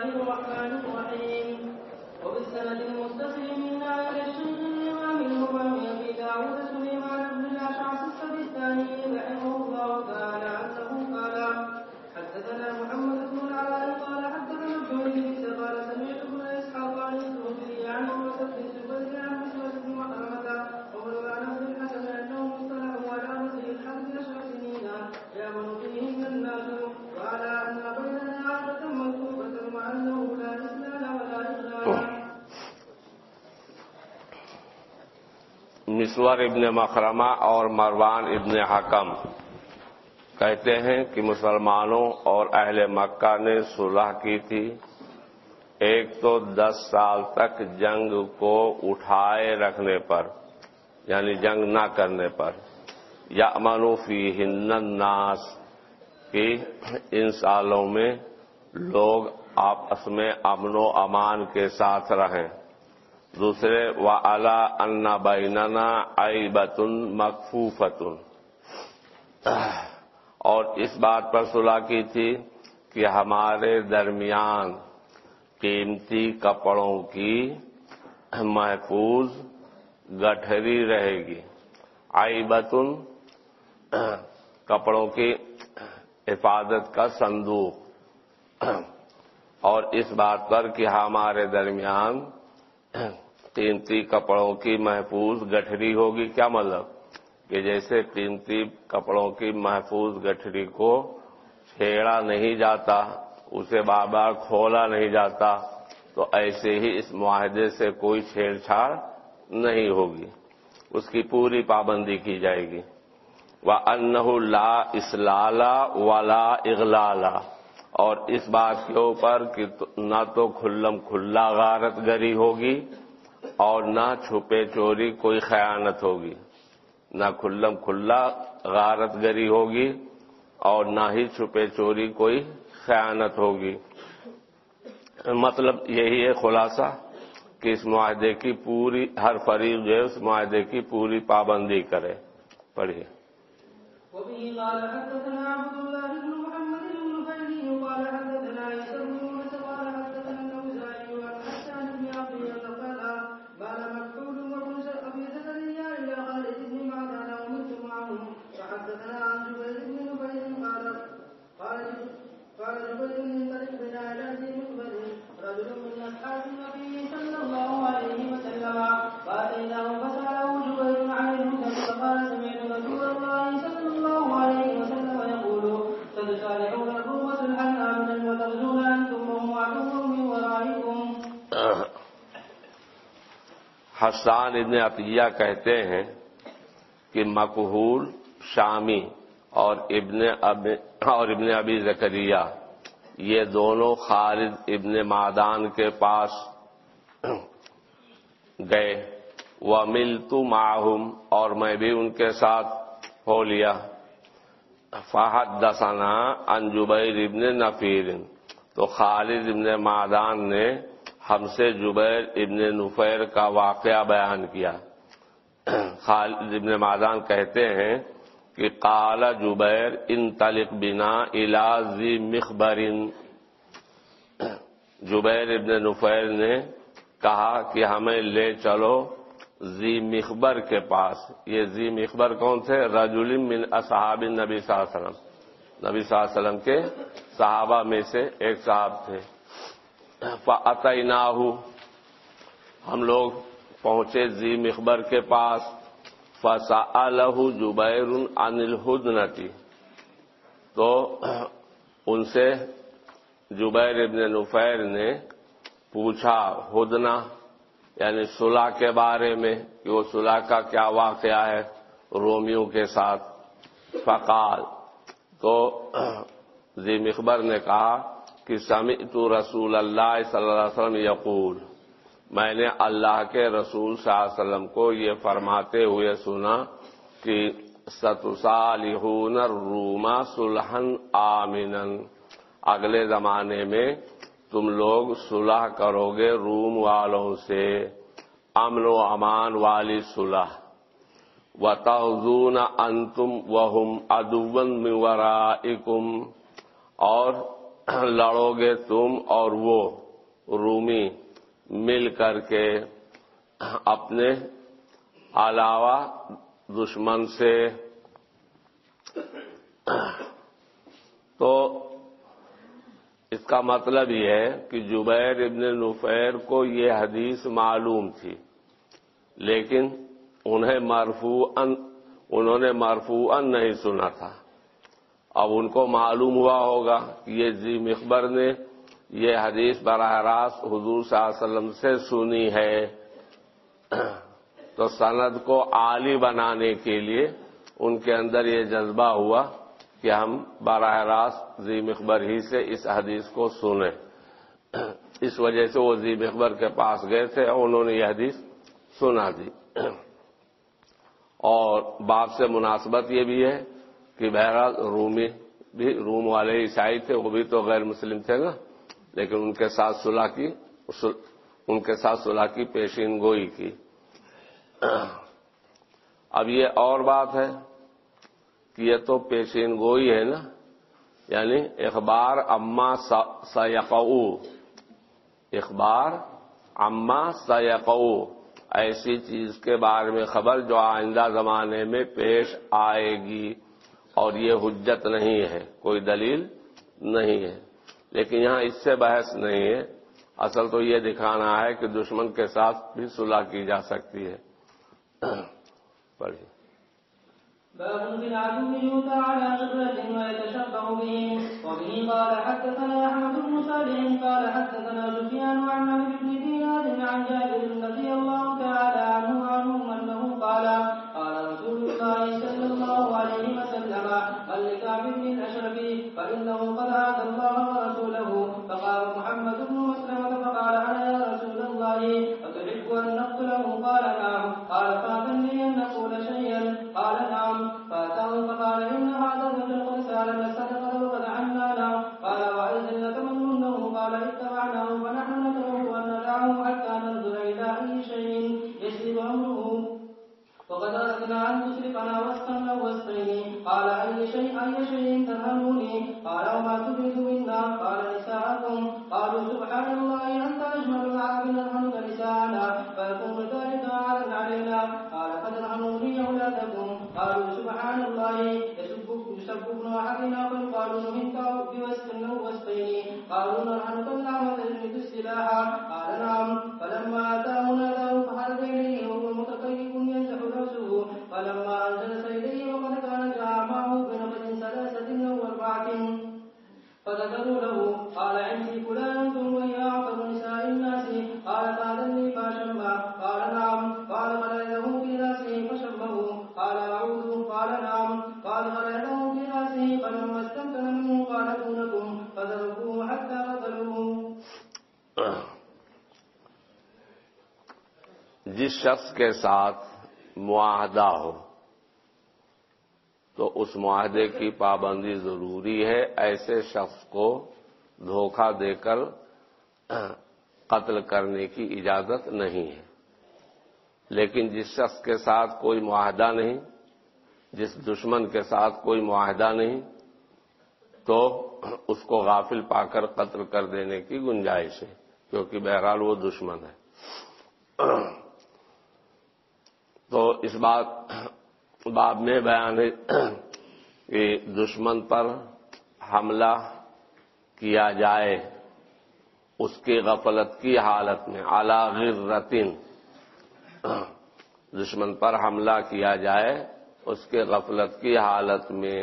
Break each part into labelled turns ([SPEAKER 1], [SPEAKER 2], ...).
[SPEAKER 1] الله الرحمن الرحيم وبالسند المتصل من آية الشيخ الإمام أبي داود سليمان بن الأشعث السبستاني رحمه الله تعالى أنه قال حدثنا محمد بن العلاء قال حدثنا الجولي قال سمعت ابن إسحاق عن الزهري عن عروة
[SPEAKER 2] مسور ابن مخرمہ اور مروان ابن حکم کہتے ہیں کہ مسلمانوں اور اہل مکہ نے صلح کی تھی۔ ایک تو دس سال تک جنگ کو اٹھائے رکھنے پر یعنی جنگ نہ کرنے پر۔ یا منوفی ہند ناس کہ ان سالوں میں لوگ آپس میں امن و امان کے ساتھ رہیں۔ دوسرے و الا ان بیننا ائی بتن مقفوفتن اور اس بات پر صلاح کی تھی کہ ہمارے درمیان قیمتی کپڑوں کی محفوظ گٹھری رہے گی۔ آئی بتن کپڑوں کی حفاظت کا صندوق۔ اور اس بات پر کہ ہمارے درمیان قیمتی کپڑوں کی محفوظ گٹھری ہوگی کیا مطلب کہ جیسے قیمتی کپڑوں کی محفوظ گٹھری کو چھیڑا نہیں جاتا اسے بار بار کھولا نہیں جاتا تو ایسے ہی اس معاہدے سے کوئی چھیڑ چھاڑ نہیں ہوگی اس کی پوری پابندی کی جائے گی وہ انہ لا اسلالا ولا اغلالا اور اس بات کے اوپر کہ نہ تو کھلم کھلا غارت گری ہوگی اور نہ چھپے چوری کوئی خیانت ہوگی۔ نہ کھلم کھلا غارت گری ہوگی اور نہ ہی چھپے چوری کوئی خیانت ہوگی۔ مطلب یہی ہے خلاصہ کہ اس معاہدے کی پوری ہر فریق جو ہے اس معاہدے کی پوری پابندی کرے۔ پڑھیے۔
[SPEAKER 1] حسان
[SPEAKER 2] ابن عطیہ کہتے ہیں کہ مقہول شامی اور ابن اب اور ابن ابی زکریہ یہ دونوں خالد ابن معدان کے پاس گئے۔ وہ مل تو معہم اور میں بھی ان کے ساتھ ہو لیا۔ فہد دسنا انجبیر ابن نفیر تو خالد ابن معدان نے ہم سے جبیر ابن نفیر کا واقعہ بیان کیا۔ خالد ابن معدان کہتے ہیں کہ قال جبیر ان تلق بنا الازی مخبرن۔ جبیر ابن نفیر نے کہا کہ ہمیں لے چلو زی مخبر کے پاس۔ یہ زی مخبر کون تھے؟ رجل من اصحاب نبی صلی اللہ علیہ وسلم۔ نبی صلی اللہ علیہ وسلم کے صحابہ میں سے ایک صاحب تھے۔ فعطیناہو ہم لوگ پہنچے زی مخبر کے پاس۔ فسا جبیر عن الہدنتی تو ان سے جبیر ابن نفیر نے پوچھا ہدنا یعنی صلح کے بارے میں، کہ وہ صلح کا کیا واقعہ ہے رومیوں کے ساتھ۔ فقال۔ تو زی مخبر نے کہا کہ سمعت رسول اللہ صلی اللہ علیہ وسلم یقول، میں نے اللہ کے رسول صلی اللہ علیہ وسلم کو یہ فرماتے ہوئے سنا کہ ستسالحون الروما سلحن آمنن اگلے زمانے میں تم لوگ صلح کرو گے روم والوں سے، امن و امان والی صلح۔ و تحزون انتم وہم ادون ورائکم اور لڑو گے تم اور وہ رومی مل کر کے اپنے علاوہ دشمن سے۔ تو اس کا مطلب یہ ہے کہ جبیر ابن نفیر کو یہ حدیث معلوم تھی، لیکن انہیں مرفوع انہوں نے مرفوع نہیں سنا تھا۔ اب ان کو معلوم ہوا ہوگا کہ یہ زی مخبر نے یہ حدیث براہ راست حضور صلی اللہ علیہ وسلم سے سنی ہے۔ تو سند کو عالی بنانے کے لیے ان کے اندر یہ جذبہ ہوا کہ ہم براہ راست زی مخبر ہی سے اس حدیث کو سنیں۔ اس وجہ سے وہ زی مخبر کے پاس گئے تھے اور انہوں نے یہ حدیث سنا دی۔ اور باپ سے مناسبت یہ بھی ہے کہ بہرحال رومی بھی روم والے عیسائی تھے، وہ بھی تو غیر مسلم تھے نا۔ لیکن ان کے ساتھ صلح کی ان کے ساتھ صلح کی، پیشین گوئی کی۔ اب یہ اور بات ہے کہ یہ تو پیشین گوئی ہے نا۔ یعنی اخبار اما سیقو اخبار اما سیقو ایسی چیز کے بارے میں خبر جو آئندہ زمانے میں پیش آئے گی۔ اور یہ حجت نہیں ہے، کوئی دلیل نہیں ہے۔ لیکن یہاں اس سے بحث نہیں ہے۔ اصل تو یہ دکھانا ہے کہ دشمن کے ساتھ بھی صلح کی جا سکتی ہے۔ پڑھیے۔
[SPEAKER 1] باب بالعدو يؤتى على غرة ويتشبه بهم وبه قال حدثنا احمد بن صالح قال حدثنا سفيان عن مالك بن دينار عن جابر رضي الله تعالى عنه عنهم انه قال وسلم قل لكعب بن الاشرف فانه قد عاد الله ورسوله فقال محمد بن مسلمة فقال أنا يا رسول الله أتحب أن نقتله قال نعم أي شيء أي قال وما تريد منا؟ قال نساءكم قالوا سبحان الله أنت أجمل العرب نرهنك نساءنا فيكون ذلك عارا علينا. قال قد فترهنوني أولادكم. قالوا سبحان الله يسب ابن أحدنا فيقال نهنك بوسط أو وسطين قالوا نرهنك الله وتجمد السلاح.
[SPEAKER 2] شخص کے ساتھ معاہدہ ہو تو اس معاہدے کی پابندی ضروری ہے ایسے شخص کو دھوکہ دے کر قتل کرنے کی اجازت نہیں ہے۔ لیکن جس شخص کے ساتھ کوئی معاہدہ نہیں، جس دشمن کے ساتھ کوئی معاہدہ نہیں، تو اس کو غافل پا کر قتل کر دینے کی گنجائش ہے، کیونکہ بہرحال وہ دشمن ہے۔ تو اس بات باب میں بیان ہے کہ دشمن پر حملہ کیا جائے، اس کی غفلت کی حالت میں اعلی غرتن، دشمن پر حملہ کیا جائے، اس کے غفلت کی حالت میں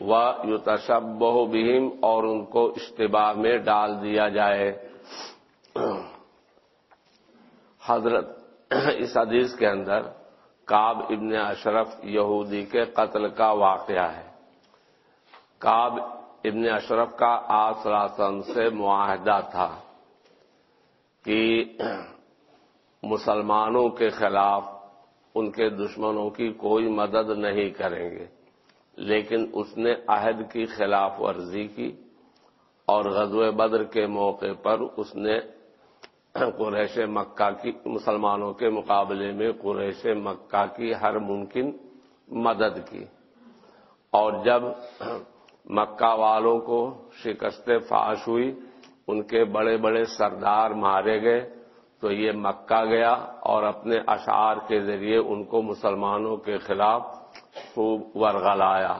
[SPEAKER 2] وہ یو تشبہ بہم، اور ان کو اشتباہ میں ڈال دیا جائے۔ حضرت اس حدیث کے اندر کاب ابن اشرف یہودی کے قتل کا واقعہ ہے۔ کاب ابن اشرف کا آسراسن سے معاہدہ تھا کہ مسلمانوں کے خلاف ان کے دشمنوں کی کوئی مدد نہیں کریں گے۔ لیکن اس نے عہد کی خلاف ورزی کی اور غزو بدر کے موقع پر اس نے قریش مکہ کی مسلمانوں کے مقابلے میں قریش مکہ کی ہر ممکن مدد کی۔ اور جب مکہ والوں کو شکست فاش ہوئی، ان کے بڑے بڑے سردار مارے گئے، تو یہ مکہ گیا اور اپنے اشعار کے ذریعے ان کو مسلمانوں کے خلاف خوب ورغلایا۔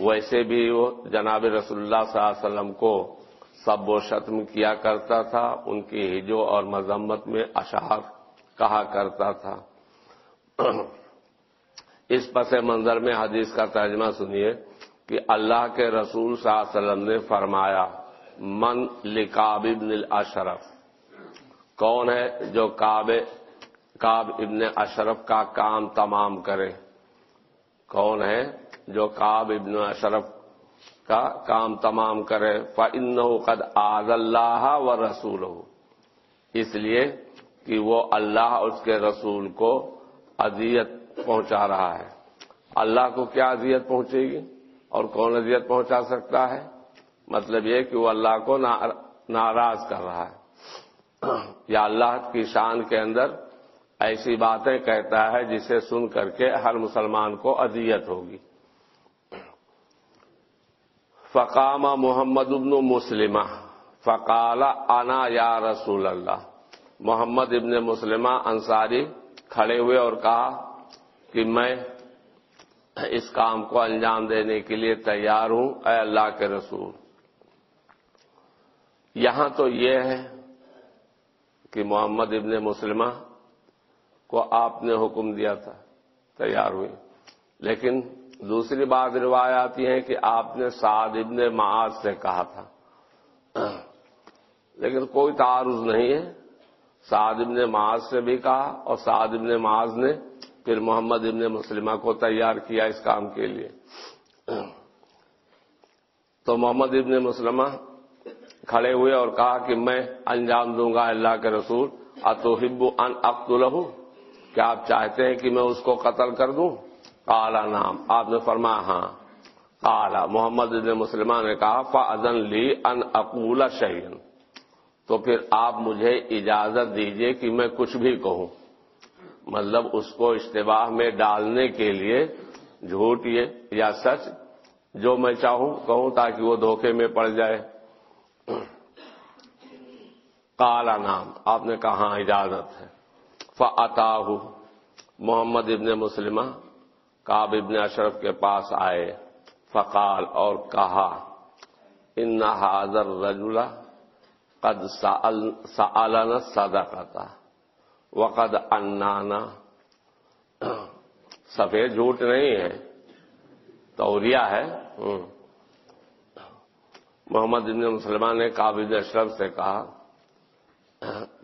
[SPEAKER 2] ویسے بھی وہ جناب رسول اللہ صلی اللہ علیہ وسلم کو سب و شتم کیا کرتا تھا، ان کی ہجو اور مذمت میں اشعار کہا کرتا تھا۔ اس پس منظر میں حدیث کا ترجمہ سنیے کہ اللہ کے رسول صلی اللہ علیہ وسلم نے فرمایا، من لکاب ابن الاشرف کون ہے جو کاب کاب ابن اشرف کا کام تمام کرے؟ کون ہے جو کاب ابن اشرف کا کام تمام کرے فن قد آز اللہ و رسول ہو اس لیے کہ وہ اللہ اور اس کے رسول کو اذیت پہنچا رہا ہے۔ اللہ کو کیا اذیت پہنچے گی اور کون اذیت پہنچا سکتا ہے؟ مطلب یہ کہ وہ اللہ کو ناراض کر رہا ہے۔ یا اللہ کی شان کے اندر ایسی باتیں کہتا ہے جسے سن کر کے ہر مسلمان کو اذیت ہوگی۔ فقامہ محمد ابن مسلمہ. فقال انا یا رسول اللہ. محمد ابن مسلمہ انصاری کھڑے ہوئے اور کہا کہ میں اس کام کو انجام دینے کے لیے تیار ہوں، اے اللہ کے رسول. یہاں تو یہ ہے کہ محمد ابن مسلمہ کو آپ نے حکم دیا تھا، تیار ہوئی لیکن دوسری بات روایاتی ہے کہ آپ نے سعد ابن معاذ سے کہا تھا۔ لیکن کوئی تعارض نہیں ہے۔ سعد ابن معاذ سے بھی کہا اور سعد ابن معاذ نے پھر محمد ابن مسلمہ کو تیار کیا اس کام کے لیے۔ تو محمد ابن مسلمہ کھڑے ہوئے اور کہا کہ میں انجام دوں گا اللہ کے رسول۔ اتوحب ان اقتل کیا آپ چاہتے ہیں کہ میں اس کو قتل کر دوں؟ کالا نام آپ نے فرمایا ہاں۔ کالا محمد ابن مسلمہ نے کہا فن لی ان اقول شہین تو پھر آپ مجھے اجازت دیجیے کہ میں کچھ بھی کہوں۔ مطلب اس کو اشتباہ میں ڈالنے کے لیے جھوٹ یہ یا سچ جو میں چاہوں کہوں تاکہ وہ دھوکے میں پڑ جائے۔ کالا نام آپ نے کہا ہاں اجازت ہے۔ فعطا محمد ابن مسلمہ کاب ابن اشرف کے پاس آئے، فقال اور کہا، ان حاضر رجولہ قد سالنا سادا کہتا وقد انانا. سفید جھوٹ نہیں ہے توریا ہے۔ محمد ابن مسلمان نے کابل اشرف سے کہا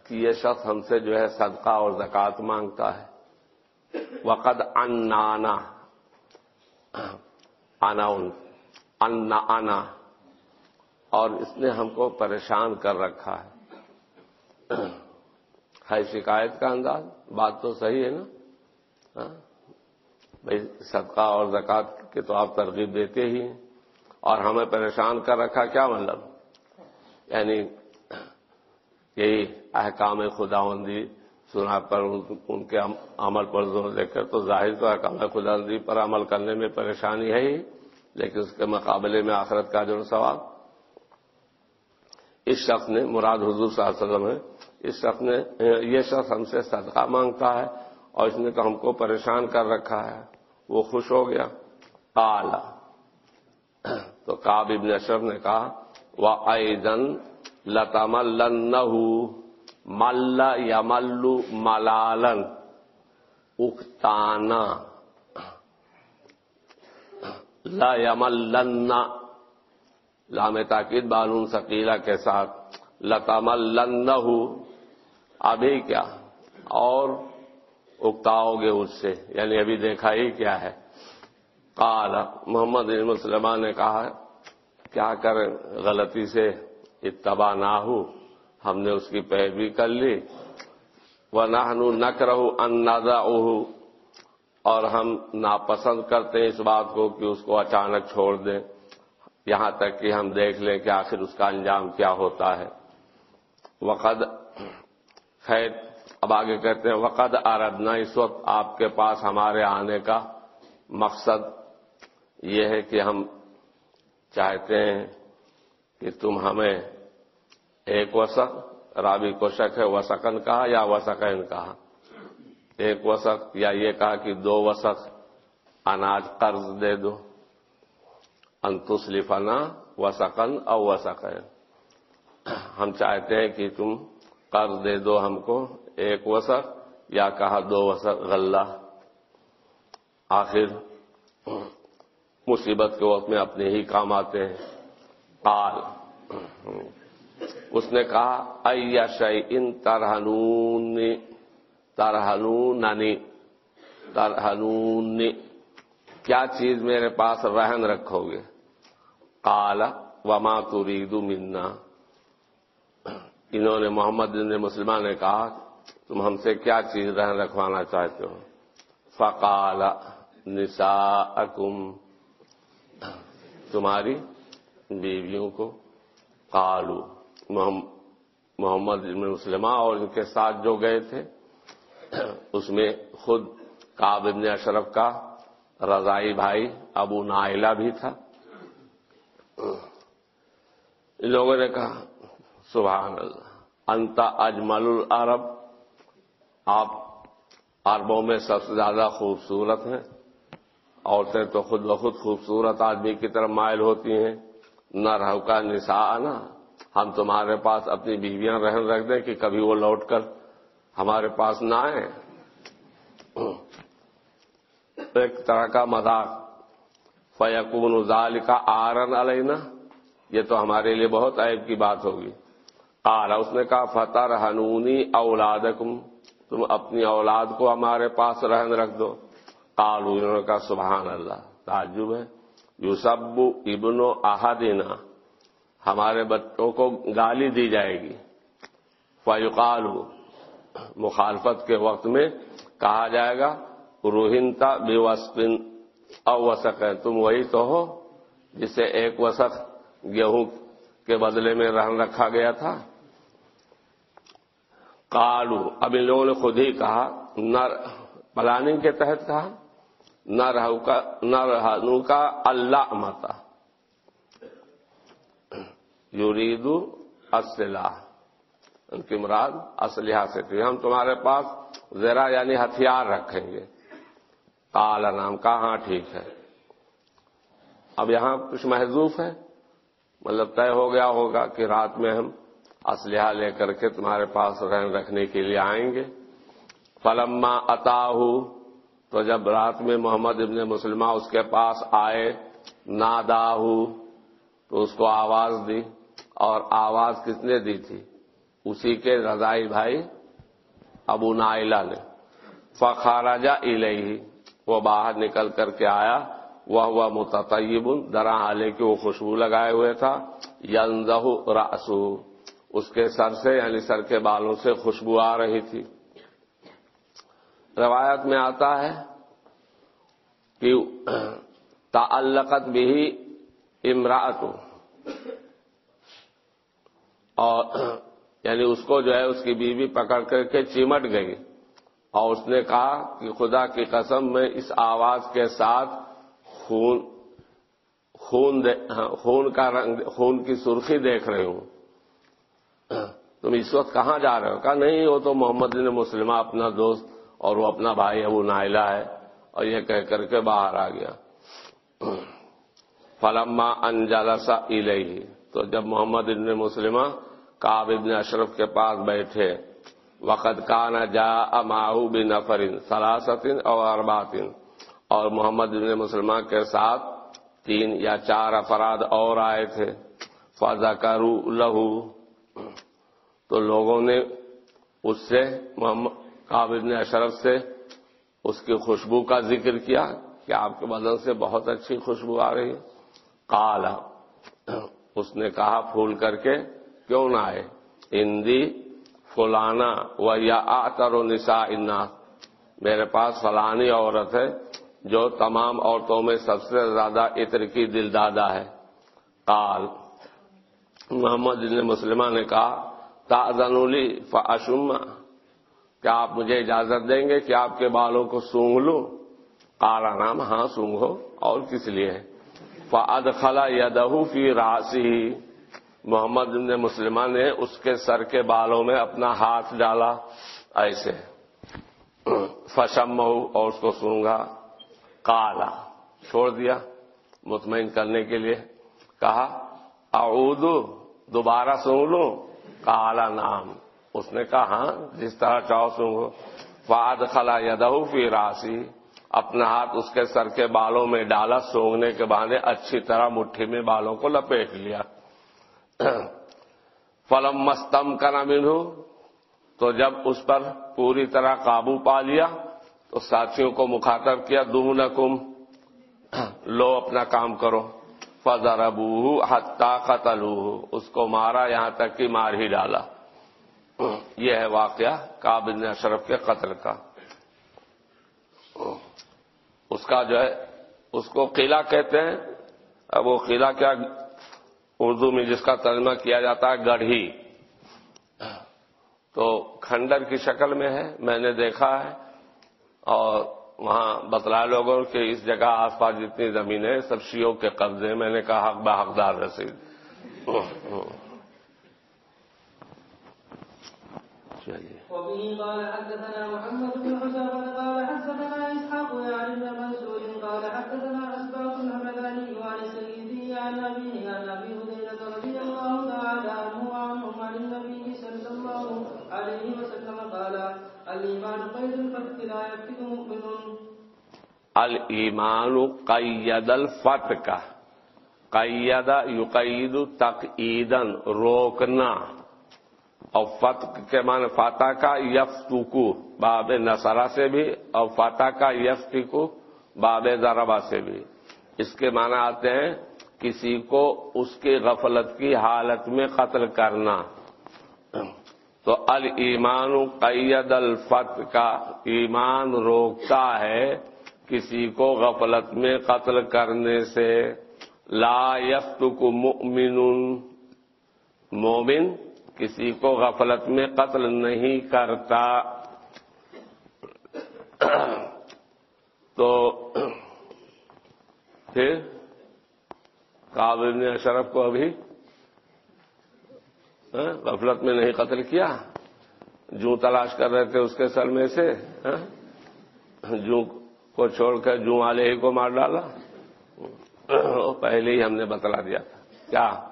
[SPEAKER 2] کہ یہ شخص ہم سے جو ہے صدقہ اور زکوٰۃ مانگتا ہے۔ وقد انانا آنا ان آنا اور اس نے ہم کو پریشان کر رکھا ہے۔ ہے شکایت کا انداز؟ بات تو صحیح ہے نا؟ ہاں؟ بھائی، صدقہ اور زکات کے تو آپ ترغیب دیتے ہی ہیں۔ اور ہمیں پریشان کر رکھا کیا مطلب؟ یعنی یہی احکام خداوندی سنا پر ان کے عمل پر زور دے کر تو ظاہر تو احکام خداوندی پر عمل کرنے میں پریشانی ہے ہی، لیکن اس کے مقابلے میں آخرت کا جو سوال اس شخص نے مراد حضور صلی اللہ علیہ وسلم ہے۔ اس شخص نے یہ شخص ہم سے صدقہ مانگتا ہے اور اس نے تو ہم کو پریشان کر رکھا ہے۔ وہ خوش ہو گیا۔ آلہ تو کاب ابن اشرف نے کہا وہ ایزن لتمل مل یا ملو ملالن اکتانا لا یملن لام تاکید بالون سکیلا کے ساتھ لتمل ابھی کیا اور اکتاؤ گے اس سے یعنی ابھی دیکھا ہی کیا ہے قال محمد مسلمان نے کہا کیا کر غلطی سے اتباع نہ ہو ہم نے اس کی پیروی کر لی۔ وہ نہ نک رہو اندازہ اور ہم ناپسند کرتے ہیں اس بات کو کہ اس کو اچانک چھوڑ دیں۔ یہاں تک کہ ہم دیکھ لیں کہ آخر اس کا انجام کیا ہوتا ہے۔ وقد، خیر، اب آگے کہتے ہیں۔ وقد آردنا اس وقت آپ کے پاس ہمارے آنے کا مقصد یہ ہے کہ ہم چاہتے ہیں کہ تم ہمیں ایک وسق، رابی کو شک ہے وسقن کہا یا وسقین کہا؟ ایک وسق یا یہ کہا کہ دو وسق، اناج قرض دے دو۔ انتسلفنا وسقن او وسقین۔ ہم چاہتے ہیں کہ تم قرض دے دو ہم کو، ایک وسق یا کہا دو وسق، غلہ۔ آخر، مصیبت کے وقت میں اپنے ہی کام آتے ہیں۔ قال۔ اس نے کہا ایا شعی ان ترہنون ترہنوننی یعنی ترہنونی کیا چیز میرے پاس رہن رکھو گے؟ قال، وما تريد منا. انہوں نے محمد بن مسلمان نے کہا، تم ہم سے کیا چیز رہن رکھوانا چاہتے ہو؟ فقال، نساءکم. تمہاری بیویوں کو قالو محمد بن مسلمہ اور ان کے ساتھ جو گئے تھے، اس میں خود کاب ابن اشرف کا رضائی بھائی ابو نائلہ بھی تھا۔ ان لوگوں نے کہا، سبحان اللہ انتا اجمل العرب، آپ عربوں میں سب سے زیادہ خوبصورت ہیں۔ عورتیں تو خود بخود خوبصورت آدمی کی طرف مائل ہوتی ہیں۔ نہ رہو کا نسا نا ہم تمہارے پاس اپنی بیویاں رہن رکھ دیں کہ کبھی وہ لوٹ کر ہمارے پاس نہ آئے ایک طرح کا مذاق۔ فیقون ازال کا آرن علینا یہ تو ہمارے لیے بہت عیب کی بات ہوگی۔ آرا اس نے کہا فتح رہنونی اولادکم تم اپنی اولاد کو ہمارے پاس رہن رکھ دو۔ کالو انہوں نے کہا، سبحان اللہ، تعجب ہے۔ یوسب ابن و احدینا ہمارے بچوں کو گالی دی جائے گی۔ فیقالو مخالفت کے وقت میں کہا جائے گا، روہنتا بے وسپن اوسق ہے، تم وہی تو ہو جسے ایک وسق گیہوں کے بدلے میں رہن رکھا گیا تھا۔ کالو اب ان لوگوں نے خود ہی کہا، نہ پلاننگ کے تحت کہا، نہ رہو کا کا اللہ متا یوریدو اسلحہ ان کی مراد اسلحہ سے۔ تھی ہم تمہارے پاس ذرا یعنی ہتھیار رکھیں گے۔ کالا نام کا ہاں ٹھیک ہے؟ اب یہاں کچھ محضوف ہے مطلب طے ہو گیا ہوگا کہ رات میں ہم اسلحہ لے کر کے تمہارے پاس رہن رکھنے کے لیے آئیں گے۔ فلما اتاہو، تو جب رات میں محمد ابن مسلمہ اس کے پاس آئے، ناداہو تو اس کو آواز دی اور آواز کس نے دی تھی؟ اسی کے رضائی بھائی ابو نائلہ نے۔ فخارجا الہی وہ باہر نکل کر کے آیا۔ وہ ہوا متطیب درا آلے کی وہ خوشبو لگائے ہوئے تھا۔ یلزہ راسو اس کے سر سے یعنی سر کے بالوں سے خوشبو آ رہی تھی۔ روایت میں آتا ہے کہ تعلقت بھی امراط اور یعنی اس کو جو ہے اس کی بیوی پکڑ کر کے چمٹ گئی۔ اور اس نے کہا کہ خدا کی قسم میں اس آواز کے ساتھ خون خون خون کا رنگ، خون کی سرخی دیکھ رہی ہوں۔ تم اس وقت کہاں جا رہے ہو؟ کہا، نہیں، وہ تو محمد نے مسلمہ اپنا دوست اور وہ اپنا بھائی ابو نائلہ ہے۔ اور یہ کہہ کر کے باہر آ گیا۔ فلما انجلسا الہی تو جب محمد ابن مسلمہ کاب ابن اشرف کے پاس بیٹھے وقت کا نہ جا اماؤ بن نفرین سلاستن اور ارباتن اور محمد ابن مسلمہ کے ساتھ تین یا چار افراد اور آئے تھے فضا کرو لہو۔ تو لوگوں نے اس سے کاب ابن اشرف سے اس کی خوشبو کا ذکر کیا، کہ آپ کے بدن سے بہت اچھی خوشبو آ رہی ہے۔ کالا اس نے کہا پھول کر کے، کیوں نہ آئے؟ ہندی فلانا و یا آتر و نسا انا میرے پاس فلانی عورت ہے جو تمام عورتوں میں سب سے زیادہ عطر کی دل دادا ہے۔ کال محمد نے مسلمہ نے کہا تازنولی فاشما کیا آپ مجھے اجازت دیں گے کہ آپ کے بالوں کو سونگ لوں؟ کالا نام ہاں سونگو۔ اور کس لیے؟ فعد خلا یدہ فی راسی محمد نے مسلمان نے اس کے سر کے بالوں میں اپنا ہاتھ ڈالا ایسے۔ فشم اور اس کو سنگا کالا چھوڑ دیا مطمئن کرنے کے لیے۔ کہا اعود دوبارہ سن لوں؟ کالا نام اس نے کہا ہاں جس طرح چاہو سنگو فاد خلا یدہ فی راسی اپنا ہاتھ اس کے سر کے بالوں میں ڈالا، سونگنے کے بہانے اچھی طرح مٹھی میں بالوں کو لپیٹ لیا۔ فلم مستم کا نام تو جب اس پر پوری طرح قابو پا لیا، تو ساتھیوں کو مخاطب کیا دون لو اپنا کام کرو۔ فضر ابو حتہ قتل اس کو مارا، یہاں تک کہ مار ہی ڈالا۔ یہ ہے واقعہ کابل اشرف کے قتل کا۔ اس کا جو ہے، اس کو قلعہ کہتے ہیں۔ اب وہ قلعہ کیا اردو میں جس کا ترجمہ کیا جاتا ہے گڑھی تو کھنڈر کی شکل میں ہے، میں نے دیکھا ہے۔ اور وہاں بتلا لوگوں کہ اس جگہ آس پاس جتنی زمین سب شیوں کے قبضے۔ میں نے کہا، حق بحقدار رسید۔ چلیے۔
[SPEAKER 1] إسحاق يعني بن منصور قال حدثنا أسباط الهمداني عن السيدي عن أبيه عن أبي هريرة رضي الله تعالى عنه وعنهم عن النبي صلى الله عليه وسلم قال، الإيمان قيد الفتح لا يفتح مؤمن.
[SPEAKER 2] المان قید الفت کا قید یقید تقیدن روکنا اور فتح کے معنی فاتح کا یفتکو باب نصرہ سے بھی اور فاتح کا یفتکو باب ذربا سے بھی۔ اس کے معنی آتے ہیں کسی کو اس کی غفلت کی حالت میں قتل کرنا۔ تو المان قید الفت کا ایمان روکتا ہے کسی کو غفلت میں قتل کرنے سے۔ لا یفتک مؤمن مومن کسی کو غفلت میں قتل نہیں کرتا۔ تو پھر کابل نے اشرف کو ابھی ہاں، غفلت میں نہیں قتل کیا۔ جو تلاش کر رہے تھے اس کے سر میں سے ہاں، جو کو چھوڑ کر جو والے ہی کو مار ڈالا۔ پہلے ہی ہم نے بتلا دیا تھا۔ کیا؟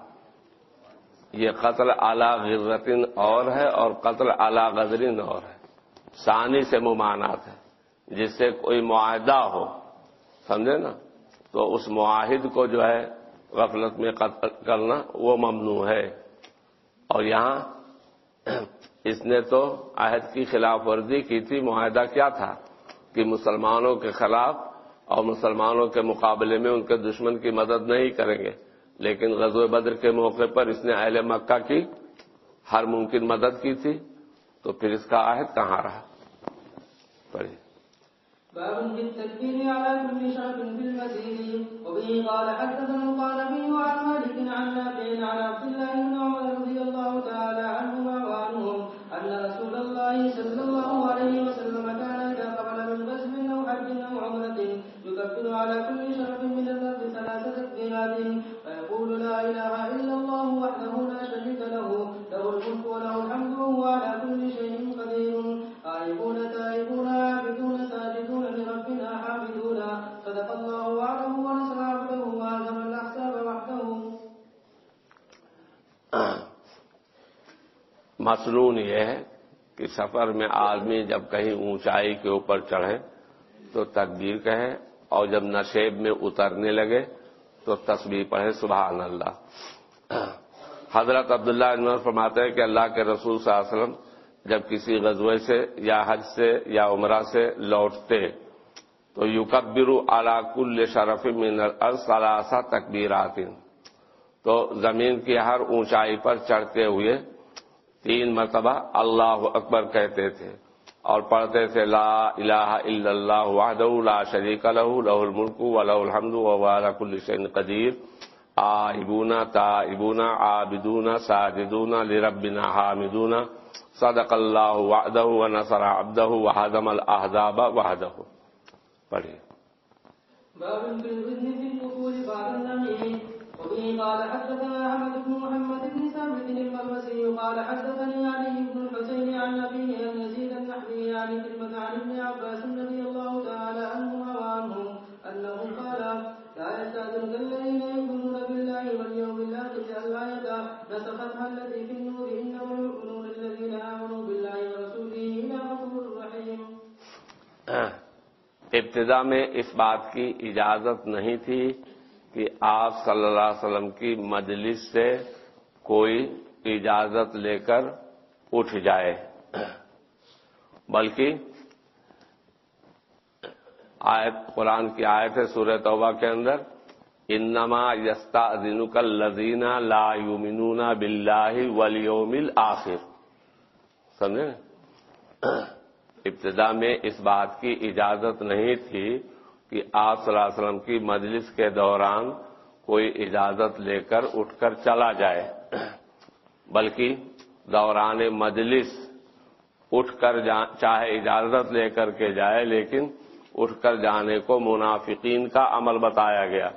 [SPEAKER 2] یہ قتل اعلی غرتن اور ہے اور قتل اعلی غزرین اور ہے۔ ثانی سے ممانات ہے۔ جس سے کوئی معاہدہ ہو، سمجھے نا؟ تو اس معاہد کو جو ہے غفلت میں قتل کرنا وہ ممنوع ہے۔ اور یہاں اس نے تو عہد کی خلاف ورزی کی تھی۔ معاہدہ کیا تھا؟ کہ مسلمانوں کے خلاف اور مسلمانوں کے مقابلے میں ان کے دشمن کی مدد نہیں کریں گے۔ لیکن غزو بدر کے موقع پر اس نے اہل مکہ کی ہر ممکن مدد کی تھی، تو پھر اس کا عہد کہاں رہا؟ پڑھیے۔
[SPEAKER 1] باب بالتكبير على كل شرف في وبه قال حدثنا القانبي وعن مالك عن نافع عن عبد الله بن عمر رضي الله تعالى عنهما وعنهم ان رسول الله صلى الله عليه وسلم كان اذا قبل من غزو او حج او عمره يكبر على كل فيقول لا اله الا الله وحده لا شريك له له الملك وله الحمد وهو على كل شيء قدير. آيبون تائبون عابدون ساجدون لربنا حامدون صدق الله وعده ونصر عبده وهزم الأحزاب وحده.
[SPEAKER 2] مصنون یہ ہے کہ سفر میں آدمی جب کہیں اونچائی کے اوپر چڑھے تو تکبیر کہے اور جب نشیب میں اترنے لگے تو تصویر پڑھے سبحان اللہ۔ حضرت عبداللہ عنور فرماتے ہیں کہ اللہ کے رسول صلی اللہ علیہ وسلم جب کسی غزوے سے یا حج سے یا عمرہ سے لوٹتے، تو یوکبرو علا کل شرف من الارض تکبیرات۔ تو زمین کی ہر اونچائی پر چڑھتے ہوئے تین مرتبہ اللہ اکبر کہتے تھے۔ اور پڑھتے تھے، لا الہ الا اللہ وحدہ لا شریک لہ لہ الملک و لہ الحمد و علی کل شیء قدیر. آئبونا تائبونا عابدونا ساجدونا لربنا حامدون. صدق اللہ وعدہ و نصر عبدہ و حضم الاحزاب وحدہ. پڑھیے.
[SPEAKER 1] باب في الإذن في القبور بعد النمي وبه قال حدثنا أحمد بن محمد بن ثابت المروزي قال حدثني علي بن الحسين عن أبيه أن يزيد عن كلمة عن ابن عباس رضي الله تعالى عنه وعنه أنه قال، لا يستأذنك الذين يؤمنون بالله واليوم الآخر الآية نسختها التي في النور، إنما المؤمنون الذين آمنوا بالله ورسوله إلى غفور رحيم.
[SPEAKER 2] ابتدا میں اس بات کی اجازت نہیں تھی کہ آپ صلی اللہ علیہ وسلم کی مجلس سے کوئی اجازت لے کر اٹھ جائے۔ بلکہ آیت قرآن کی آیت ہے سورہ توبہ کے اندر، انما یستا دینک الزینہ لا یومنون بلّہ ولیوم آخر سمجھے ابتدا میں اس بات کی اجازت نہیں تھی کہ آپ صلی اللہ علیہ وسلم کی مجلس کے دوران کوئی اجازت لے کر اٹھ کر چلا جائے، بلکہ دوران مجلس اٹھ کر چاہے اجازت لے کر کے جائے، لیکن اٹھ کر جانے کو منافقین کا عمل بتایا گیا۔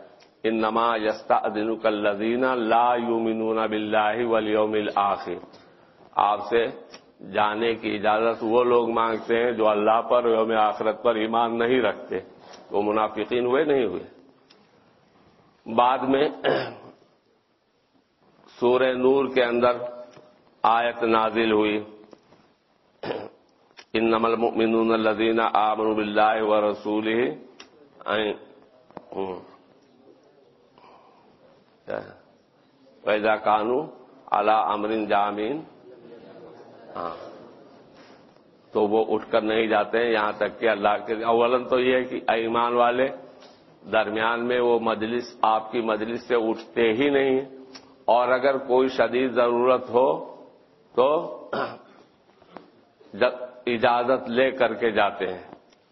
[SPEAKER 2] ان نما یستا دن لا یومنون بلّہ ولیوم آخر آپ سے جانے کی اجازت وہ لوگ مانگتے ہیں جو اللہ پر یوم آخرت پر ایمان نہیں رکھتے۔ وہ منافقین ہوئے نہیں ہوئے۔ بعد میں سورہ نور کے اندر آیت نازل ہوئی۔ ان نمل ممن الدین آمن بلّہ و رسول پیدا کانو اللہ امرین جامین ہاں تو وہ اٹھ کر نہیں جاتے ہیں یہاں تک کہ اللہ کے اولن تو یہ ہے کہ ایمان والے درمیان میں وہ مجلس، آپ کی مجلس سے اٹھتے ہی نہیں اور اگر کوئی شدید ضرورت ہو تو اجازت لے کر کے جاتے ہیں۔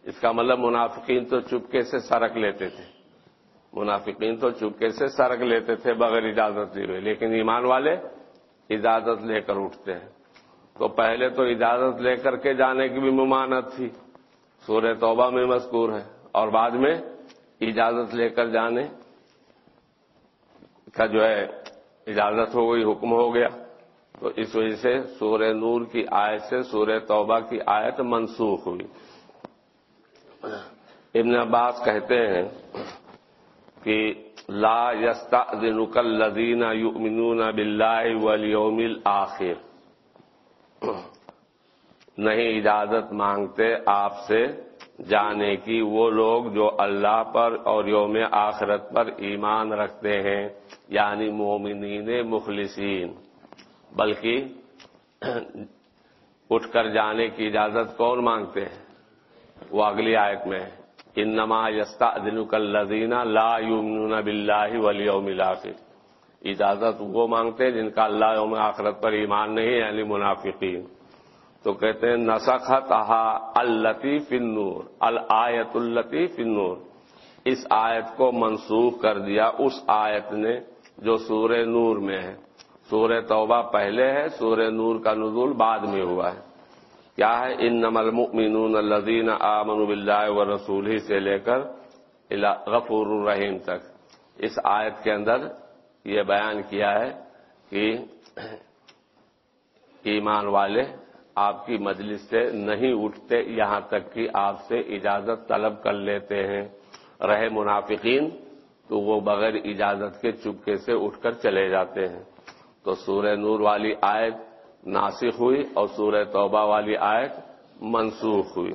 [SPEAKER 2] اس کا مطلب منافقین تو چپکے سے سرک لیتے تھے۔ منافقین تو چپکے سے سرک لیتے تھے بغیر اجازت لیے ہوئے لیکن ایمان والے اجازت لے کر اٹھتے ہیں۔ تو پہلے تو اجازت لے کر کے جانے کی بھی ممانت تھی۔ سورہ توبہ میں مذکور ہے۔ اور بعد میں اجازت لے کر جانے کا جو ہے، اجازت ہو گئی، حکم ہو گیا۔ تو اس وجہ سے سورہ نور کی آیت سے سورہ توبہ کی آیت منسوخ ہوئی۔ ابن عباس کہتے ہیں کہ لا یستا دنکل لدین یؤمنون باللہ والیوم الآخر۔ نہیں اجازت مانگتے آپ سے جانے کی وہ لوگ جو اللہ پر اور یوم آخرت پر ایمان رکھتے ہیں یعنی مومنین مخلصین۔ بلکہ اٹھ کر جانے کی اجازت کون مانگتے ہیں؟ وہ اگلی آیت میں انما یستا دن لا یومنون باللہ والیوم الاخر۔ اجازت وہ مانگتے ہیں جن کا اللہ یوم آخرت پر ایمان نہیں یعنی منافقین۔ تو کہتے ہیں، نسخت الطیف النور، الآیت الطیف النور۔ اس آیت کو منسوخ کر دیا۔ اس آیت نے جو سور نور میں ہے۔ سور توبہ پہلے ہے سور نور کا نزول بعد میں ہوا ہے۔ کیا ہے؟ ان نمل مؤمنون الذین آمن باللہ و رسول ہی سے لے کر غفور الرحیم تک۔ اس آیت کے اندر یہ بیان کیا ہے کہ ایمان والے آپ کی مجلس سے نہیں اٹھتے، یہاں تک کہ آپ سے اجازت طلب کر لیتے ہیں۔ رہے منافقین، تو وہ بغیر اجازت کے چپکے سے اٹھ کر چلے جاتے ہیں۔ تو سورہ نور والی آیت ناسخ ہوئی اور سورہ توبہ والی آیت منسوخ ہوئی۔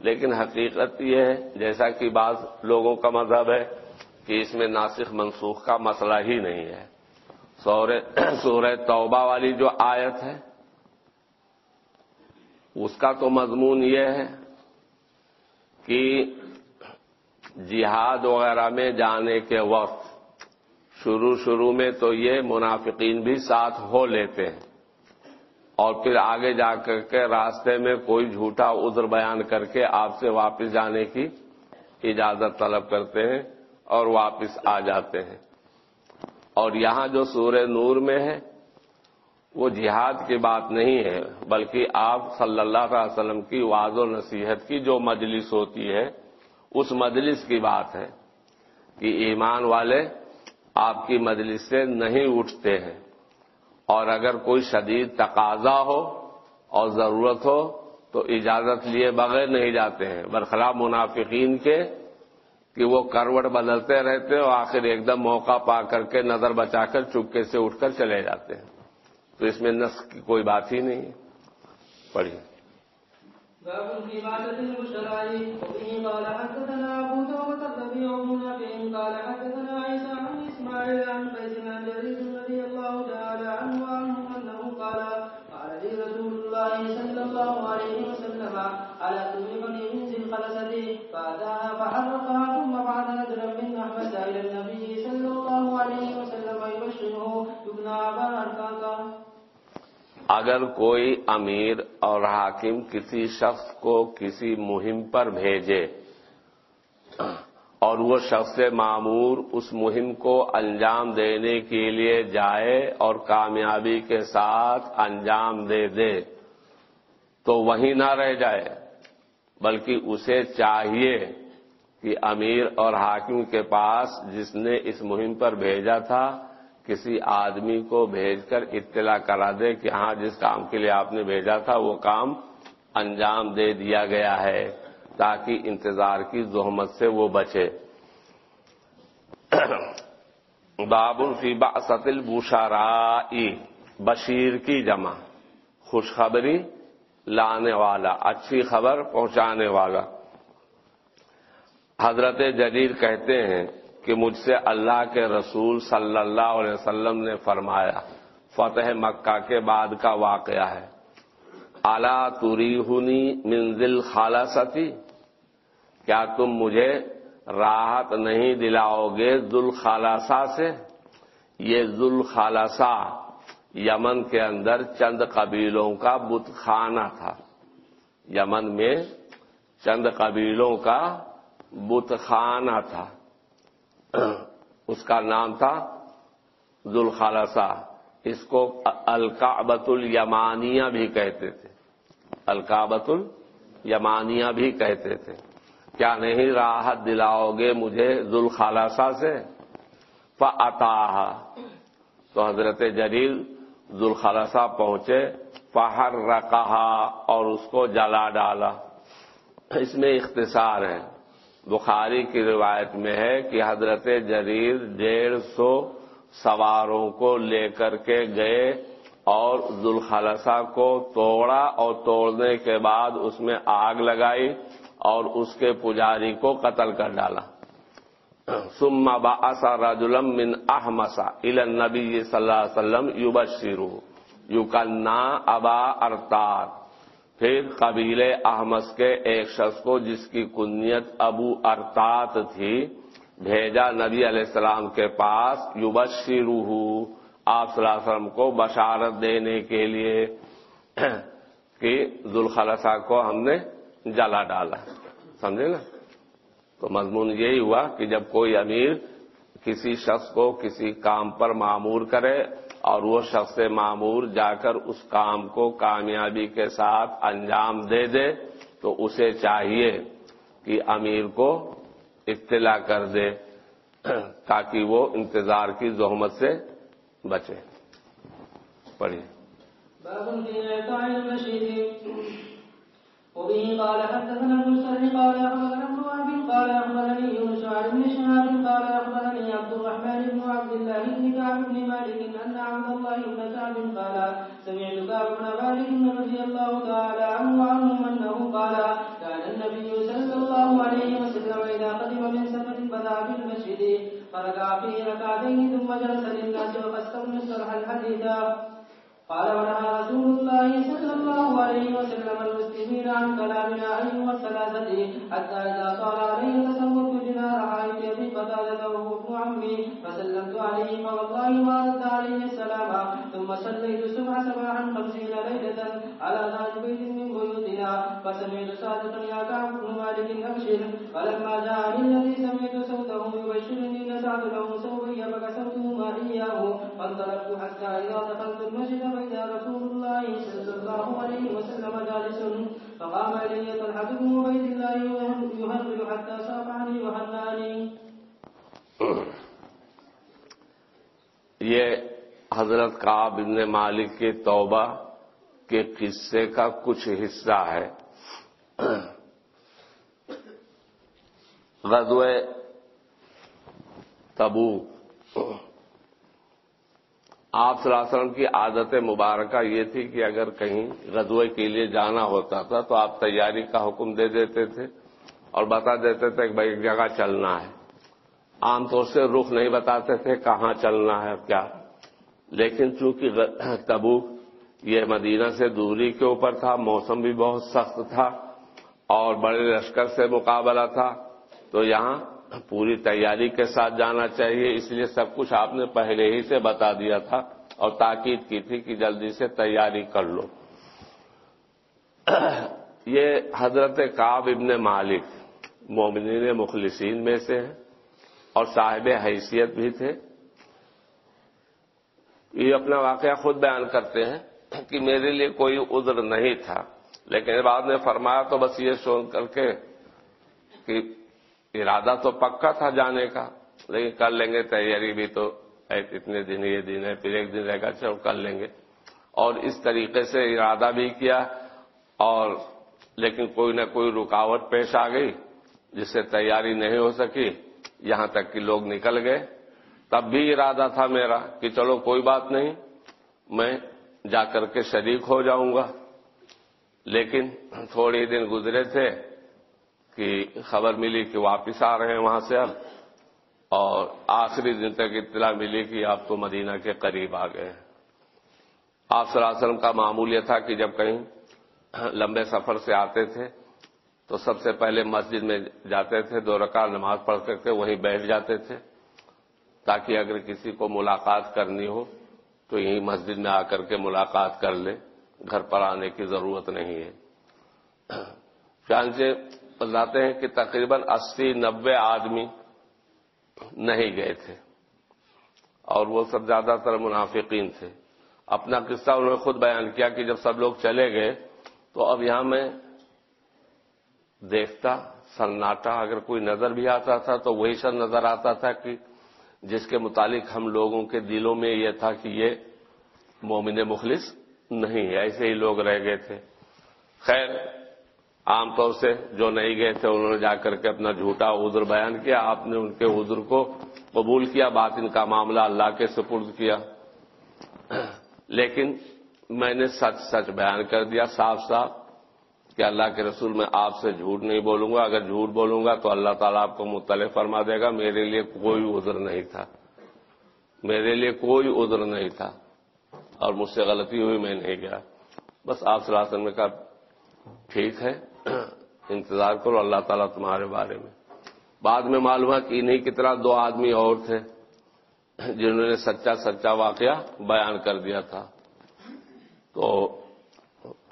[SPEAKER 2] لیکن حقیقت یہ ہے، جیسا کہ بعض لوگوں کا مذہب ہے کہ اس میں ناسخ منسوخ کا مسئلہ ہی نہیں ہے۔ سورہ توبہ والی جو آیت ہے، اس کا تو مضمون یہ ہے کہ جہاد وغیرہ میں جانے کے وقت شروع شروع میں تو یہ منافقین بھی ساتھ ہو لیتے ہیں۔ اور پھر آگے جا کر کے راستے میں کوئی جھوٹا ادھر بیان کر کے آپ سے واپس جانے کی اجازت طلب کرتے ہیں اور واپس آ جاتے ہیں۔ اور یہاں جو سورہ نور میں ہے، وہ جہاد کی بات نہیں ہے، بلکہ آپ صلی اللہ علیہ وسلم کی واض و نصیحت کی جو مجلس ہوتی ہے، اس مجلس کی بات ہے کہ ایمان والے آپ کی مجلس سے نہیں اٹھتے ہیں۔ اور اگر کوئی شدید تقاضا ہو اور ضرورت ہو تو اجازت لیے بغیر نہیں جاتے ہیں۔ برخلاف منافقین کے کہ وہ کروٹ بدلتے رہتے اور آخر ایک دم موقع پا کر کے نظر بچا کر چپکے سے اٹھ کر چلے جاتے ہیں۔ تو اس میں نسخ کی کوئی بات ہی نہیں۔ ہے پڑھیے۔
[SPEAKER 1] باب قال حدثنا داود الربيع بن قال حدثنا عيسى إسماعيل عن قيس عن جرير رضي الله تعالى عنه وعنه أنه قال قال لي رسول الله صلى الله عليه وسلم على تبلغني من ذي الخلسة؟ فأتاها فحرقها ثم بعث رجلا من أحمد إلى النبي صلى الله عليه وسلم يبشره يبنى أبا أركاكا.
[SPEAKER 2] اگر کوئی امیر اور حاکم کسی شخص کو کسی مہم پر بھیجے اور وہ شخص معمور اس مہم کو انجام دینے کے لیے جائے اور کامیابی کے ساتھ انجام دے دے۔ تو وہیں نہ رہ جائے، بلکہ اسے چاہیے کہ امیر اور حاکم کے پاس جس نے اس مہم پر بھیجا تھا، کسی آدمی کو بھیج کر اطلاع کرا دے کہ ہاں جس کام کے لیے آپ نے بھیجا تھا، وہ کام انجام دے دیا گیا ہے۔ تاکہ انتظار کی زحمت سے وہ بچے۔ باب فی بعثت البشرائی، بشیر کی جمع، خوشخبری لانے والا، اچھی خبر پہنچانے والا۔ حضرت جدید کہتے ہیں کہ مجھ سے اللہ کے رسول صلی اللہ علیہ وسلم نے فرمایا، فتح مکہ کے بعد کا واقعہ ہے۔ اعلی توری ہنی منزل خالہ ستی کیا تم مجھے راحت نہیں دلاؤ گے ذل سے؟ یہ ذل یمن کے اندر چند قبیلوں کا بت خانہ تھا۔ یمن میں چند قبیلوں کا بت خانہ تھا۔ اس کا نام تھا ذوالخالسا اس کو الکابت الیمانیہ بھی کہتے تھے۔ الکابت الیمانیہ بھی کہتے تھے۔ کیا نہیں راحت دلاؤ گے مجھے ذوالخالسا سے؟ فعطا تو حضرت جلیل ذوالخالسا پہنچے فہر رکھا اور اس کو جلا ڈالا۔ اس میں اختصار ہے۔ بخاری کی روایت میں ہے کہ حضرت جریر ڈیڑھ سو سواروں کو لے کر کے گئے اور ذوالخلسہ کو توڑا اور توڑنے کے بعد اس میں آگ لگائی۔ اور اس کے پجاری کو قتل کر ڈالا۔ سما باسا رجولم من احمسا ال نبی صلی اللہ علیہ وسلم یوبشرو یو کنا ابا ارتار پھر قبیل احمس کے ایک شخص کو جس کی کنیت ابو ارتات تھی، بھیجا نبی علیہ السلام کے پاس یوبشرو آپ صلی اللہ علیہ وسلم کو بشارت دینے کے لیے کہ ذوالخلسہ کو ہم نے جلا ڈالا، سمجھے نا؟ تو مضمون یہی ہوا کہ جب کوئی امیر کسی شخص کو کسی کام پر معمور کرے اور وہ شخص سے معمور جا کر اس کام کو کامیابی کے ساتھ انجام دے دے، تو اسے چاہیے کہ امیر کو اطلاع کر دے تاکہ وہ انتظار کی زحمت سے بچے۔ پڑھیے
[SPEAKER 1] باب في إعطاء المشيد وبه قال حدثنا المسلم قال أخبرنا ابن وهب قال أخبرني يونس عن ابن شهاب قال أخبرني عبد الرحمن بن عبد الله بن كعب بن مالك أن عبد الله بن كعب قال سمعت كعب بن مالك رضي الله تعالى عنه وعنهم أنه قال كان النبي صلى الله عليه وسلم إذا قدم من سفر بدا في المسجد فركع فيه ركعتين ثم جلس للناس وقسم مصطلح الحديث قال ونهى رسول الله صلى الله عليه وسلم المسلمين عن كلامنا أيها الثلاثة حتى إذا صار عليه تصور بجنار حائط أبي قتادة وهو ابن عمي فسلمت عليه فوالله ما رد عليه السلام. ثم صليت الصبح سبعا خمسين ليلة على ذات بيت من بيوتنا فسمعت صادقا يا كعب بن مالك أبشر فلما جاءني الذي سمعت صوته يبشرني نزعت له ثوبي فكسوتهما إياه فانطلقت حتى إذا دخلت المسجد فإذا رسول الله صلى الله عليه وسلم جالس. فقام إلي طلحة بن عبيد الله يهرول حتى صافحني وهناني
[SPEAKER 2] یہ حضرت کعب ابن مالک کے توبہ کے قصے کا کچھ حصہ ہے۔ غزوہ تبو آپ صلی اللہ علیہ وسلم کی عادت مبارکہ یہ تھی کہ اگر کہیں غزوے کے لیے جانا ہوتا تھا تو آپ تیاری کا حکم دے دیتے تھے اور بتا دیتے تھے کہ بھائی ایک جگہ چلنا ہے۔ عام طور سے رخ نہیں بتاتے تھے کہاں چلنا ہے کیا۔ لیکن چونکہ تبو یہ مدینہ سے دوری کے اوپر تھا، موسم بھی بہت سخت تھا اور بڑے لشکر سے مقابلہ تھا، تو یہاں پوری تیاری کے ساتھ جانا چاہیے، اس لیے سب کچھ آپ نے پہلے ہی سے بتا دیا تھا اور تاکید کی تھی کہ جلدی سے تیاری کر لو۔ یہ حضرت کاب ابن مالک مومنین مخلصین میں سے ہیں اور صاحب حیثیت بھی تھے۔ یہ اپنا واقعہ خود بیان کرتے ہیں کہ میرے لیے کوئی عذر نہیں تھا، لیکن بعد نے فرمایا تو بس یہ سن کر کے کہ ارادہ تو پکا تھا جانے کا، لیکن کر لیں گے تیاری بھی تو۔ اتنے دن یہ دن ہے، پھر ایک دن رہے گا، چلو کر لیں گے۔ اور اس طریقے سے ارادہ بھی کیا، اور لیکن کوئی نہ کوئی رکاوٹ پیش آ گئی، جس سے تیاری نہیں ہو سکی۔ یہاں تک کہ لوگ نکل گئے۔ تب بھی ارادہ تھا میرا کہ چلو کوئی بات نہیں، میں جا کر کے شریک ہو جاؤں گا۔ لیکن تھوڑے دن گزرے تھے کہ خبر ملی کہ واپس آ رہے ہیں وہاں سے اب اور آخری دن تک اطلاع ملی کہ آپ تو مدینہ کے قریب آ گئے آپ صلی اللہ علیہ وسلم کا معمول یہ تھا کہ جب کہیں لمبے سفر سے آتے تھے تو سب سے پہلے مسجد میں جاتے تھے، دو رکعہ نماز پڑھ کر کے وہیں بیٹھ جاتے تھے تاکہ اگر کسی کو ملاقات کرنی ہو تو یہیں مسجد میں آ کر کے ملاقات کر لے۔ گھر پر آنے کی ضرورت نہیں ہے۔ چانچے بتاتے ہیں کہ تقریباً اسی نبے آدمی نہیں گئے تھے۔ اور وہ سب زیادہ تر منافقین تھے۔ اپنا قصہ انہوں نے خود بیان کیا کہ جب سب لوگ چلے گئے تو اب یہاں میں دیکھتا سناٹا اگر کوئی نظر بھی آتا تھا تو وہی سر نظر آتا تھا کہ جس کے متعلق ہم لوگوں کے دلوں میں یہ تھا کہ یہ مومن مخلص نہیں ہے، ایسے ہی لوگ رہ گئے تھے۔ خیر عام طور سے جو نہیں گئے تھے، انہوں نے جا کر کے اپنا جھوٹا عذر بیان کیا۔ آپ نے ان کے عذر کو قبول کیا بات ان کا معاملہ اللہ کے سپرد کیا۔ لیکن میں نے سچ سچ بیان کر دیا، صاف صاف کہ اللہ کے رسول میں آپ سے جھوٹ نہیں بولوں گا۔ اگر جھوٹ بولوں گا تو اللہ تعالیٰ آپ کو مطلع فرما دے گا۔ میرے لیے کوئی عذر نہیں تھا۔ میرے لیے کوئی عذر نہیں تھا۔ اور مجھ سے غلطی ہوئی، میں نہیں گیا۔ بس آپ صلی اللہ کہا، ٹھیک ہے۔ انتظار کرو، اللہ تعالیٰ تمہارے بارے میں۔ بعد میں معلوم ہے کہ انہیں کی طرح دو آدمی اور تھے، جنہوں نے سچا سچا واقعہ بیان کر دیا تھا۔ تو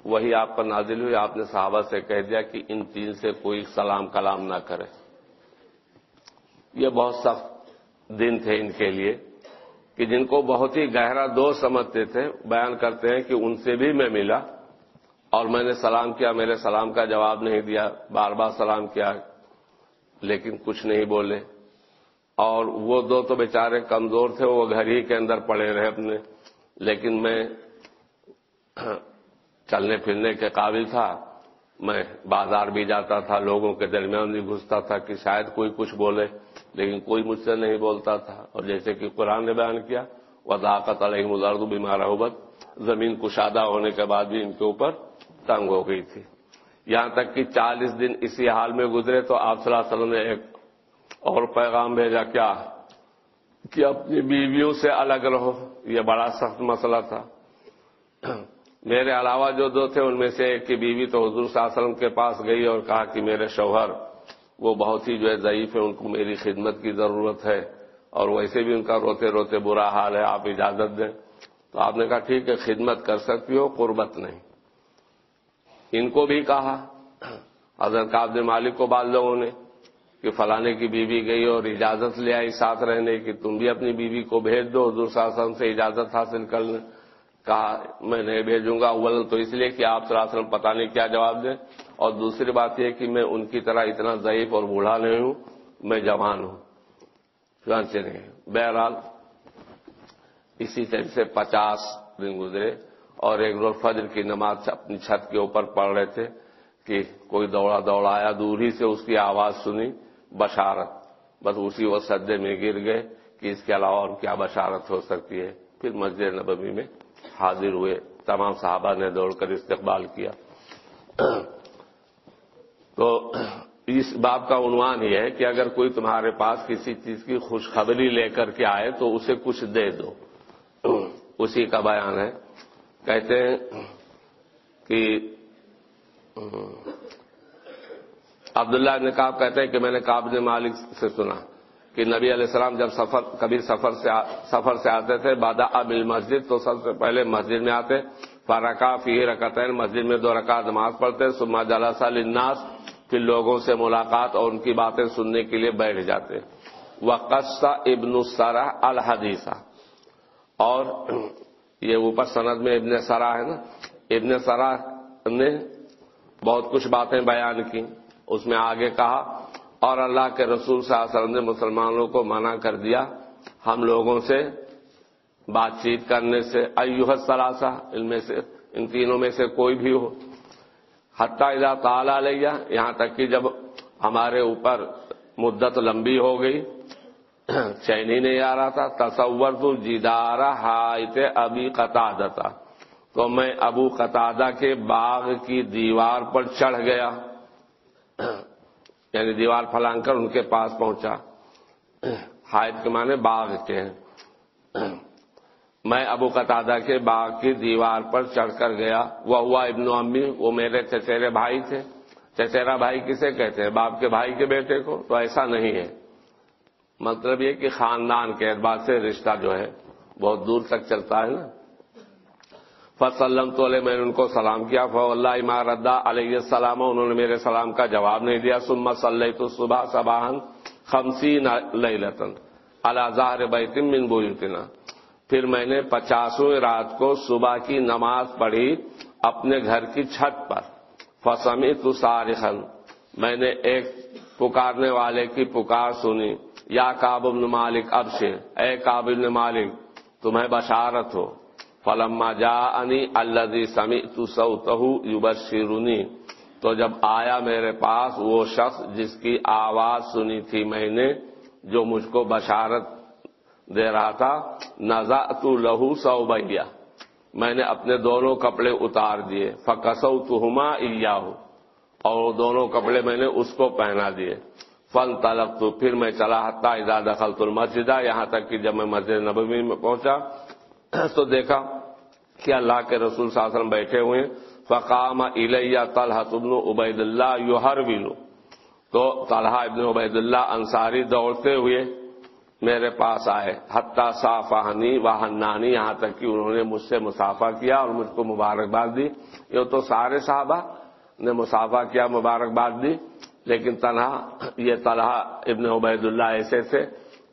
[SPEAKER 2] وہی آپ پر نازل ہوئی، آپ نے صحابہ سے کہہ دیا کہ ان تین سے کوئی سلام کلام نہ کرے۔ یہ بہت سخت دن تھے ان کے لیے کہ جن کو بہت ہی گہرا دوست سمجھتے تھے، بیان کرتے ہیں کہ ان سے بھی میں ملا۔ اور میں نے سلام کیا، میرے سلام کا جواب نہیں دیا، بار بار سلام کیا، لیکن کچھ نہیں بولے۔ اور وہ دو تو بیچارے کمزور تھے، وہ گھر ہی کے اندر پڑے رہے اپنے۔ لیکن میں چلنے پھرنے کے قابل تھا۔ میں بازار بھی جاتا تھا، لوگوں کے درمیان بھی گھستا تھا کہ شاید کوئی کچھ بولے، لیکن کوئی مجھ سے نہیں بولتا تھا۔ اور جیسے کہ قرآن نے بیان کیا، وضاقت علیہ مزارد بیمار ہوبت زمین کشادہ ہونے کے بعد بھی ان کے اوپر تنگ ہو گئی تھی۔ یہاں تک کہ چالیس دن اسی حال میں گزرے تو آپ صلی اللہ علیہ وسلم نے ایک اور پیغام بھیجا، کیا؟ کہ اپنی بیویوں سے الگ رہو۔ یہ بڑا سخت مسئلہ تھا۔ میرے علاوہ جو دو تھے، ان میں سے ایک کی بیوی تو حضور صلی اللہ علیہ وسلم کے پاس گئی اور کہا کہ میرے شوہر، وہ بہت ہی جو ہے ضعیف ہے، ان کو میری خدمت کی ضرورت ہے اور ویسے بھی ان کا روتے روتے برا حال ہے، آپ اجازت دیں۔ تو آپ نے کہا، ٹھیک ہے، خدمت کر سکتی ہو، قربت نہیں۔ ان کو بھی کہا۔ حضرت عبد مالک کو بعض لوگوں نے کہ فلانے کی بیوی گئی اور اجازت لے آئی ساتھ رہنے کی، تم بھی اپنی بیوی کو بھیج دو، حضور صلی اللہ علیہ وسلم سے اجازت حاصل کر لیں۔ کہا، میں نہیں بھیجوں گا اول تو اس لیے کہ آپ صلی اللہ علیہ وسلم پتہ نہیں کیا جواب دیں۔ اور دوسری بات یہ کہ میں ان کی طرح اتنا ضعیف اور بوڑھا نہیں ہوں، میں جوان ہوں۔ چانچے نہیں، بہرحال اسی طرح سے پچاس دن گزرے۔ اور ایک روز فجر کی نماز اپنی چھت کے اوپر پڑھ رہے تھے کہ کوئی دوڑا دوڑا آیا دور ہی سے اس کی آواز سنی، بشارت۔ بس اسی وہ سدے میں گر گئے کہ اس کے علاوہ اور کیا بشارت ہو سکتی ہے۔ پھر مسجد نبوی میں حاضر ہوئے۔ تمام صحابہ نے دوڑ کر استقبال کیا۔ تو اس بات کا عنوان یہ ہے کہ اگر کوئی تمہارے پاس کسی چیز کی خوشخبری لے کر کے آئے تو اسے کچھ دے دو۔ اسی کا بیان ہے۔ کہتے ہیں کہ، عبداللہ نے کہا کہتے ہیں کہ میں نے کابل مالک سے سنا کہ نبی علیہ السلام جب سفر کبھی سفر سے سفر سے آتے تھے بادہ اب مسجد تو سب سے پہلے مسجد میں آتے فارکا فی رکعتین، مسجد میں دو رکعت نماز پڑھتے سما جلسہ للناس، پھر لوگوں سے ملاقات اور ان کی باتیں سننے کے لیے بیٹھ جاتے۔ وہ ابن السرا الحدیثہ۔ اور یہ اوپر سند میں ابن سرا ہے نا۔ ابن سرا نے بہت کچھ باتیں بیان کی، اس میں آگے کہا، اور اللہ کے رسول صلی اللہ علیہ وسلم نے مسلمانوں کو منع کر دیا ہم لوگوں سے بات چیت کرنے سے۔ ایوہ سلاسا ان میں سے، ان تینوں میں سے کوئی بھی ہو۔ حتیٰ اذا تعالی لیا یہاں تک کہ جب ہمارے اوپر مدت لمبی ہو گئی چینی نہیں آ رہا تھا تصور تو جیدارا ہائتے ابھی قطع تو میں ابو قطادہ کے باغ کی دیوار پر چڑھ گیا۔ یعنی دیوار پھلانگ کر ان کے پاس پہنچا۔ ہائٹ کے معنی باغ کے ہیں۔ میں ابو قطادہ کے باغ کی دیوار پر چڑھ کر گیا۔ وہ ہوا ابن امی، وہ میرے چچیرے بھائی تھے۔ چچیرا بھائی کسے کہتے ہیں؟ باپ کے بھائی کے بیٹے کو؟ تو ایسا نہیں ہے۔ مطلب یہ کہ خاندان کے اعتبار سے رشتہ جو ہے بہت دور تک چلتا ہے نا۔ فصلم تو علیہ میں نے ان کو سلام کیا۔ فو اللہ اماردا علیہ السلام، انہوں نے میرے سلام کا جواب نہیں دیا۔ سما صلی تو صبح صباہن خمسی لطن الزار بیتم من بوتنا پھر میں نے پچاسویں رات کو صبح کی نماز پڑھی اپنے گھر کی چھت پر۔ فسمی تو سارخن میں نے ایک پکارنے والے کی پکار سنی۔ یا کابل مالک اب سے اے کابل مالک، تمہیں بشارت ہو۔ فلما جا انی اللہ سمی تو سو تو جب آیا میرے پاس وہ شخص جس کی آواز سنی تھی میں نے، جو مجھ کو بشارت دے رہا تھا نزا تو لہو سو بھیا میں نے اپنے دونوں کپڑے اتار دیے۔ فکسو تو ہما اور دونوں کپڑے میں نے اس کو پہنا دیے۔ فن تلق تو پھر میں چلا ہتا ادا دخل تو مسجدہ یہاں تک کہ جب میں مسجد نبوی میں پہنچا، تو دیکھا کہ اللہ کے رسول صلی اللہ علیہ وسلم بیٹھے ہوئے فقام الیہ طلحہ ابن عبید اللہ یو ہر تو طلحہ ابن عبید اللہ انصاری دوڑتے ہوئے میرے پاس آئے۔ حتیٰ صافانی و حنانی، یہاں تک کہ انہوں نے مجھ سے مسافہ کیا اور مجھ کو مبارکباد دی۔ یہ تو سارے صحابہ نے مسافہ کیا، مبارکباد دی۔ لیکن تنہا یہ طلحہ ابن عبید اللہ ایسے تھے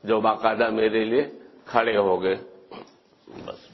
[SPEAKER 2] جو باقاعدہ میرے لیے کھڑے ہو گئے۔ بس۔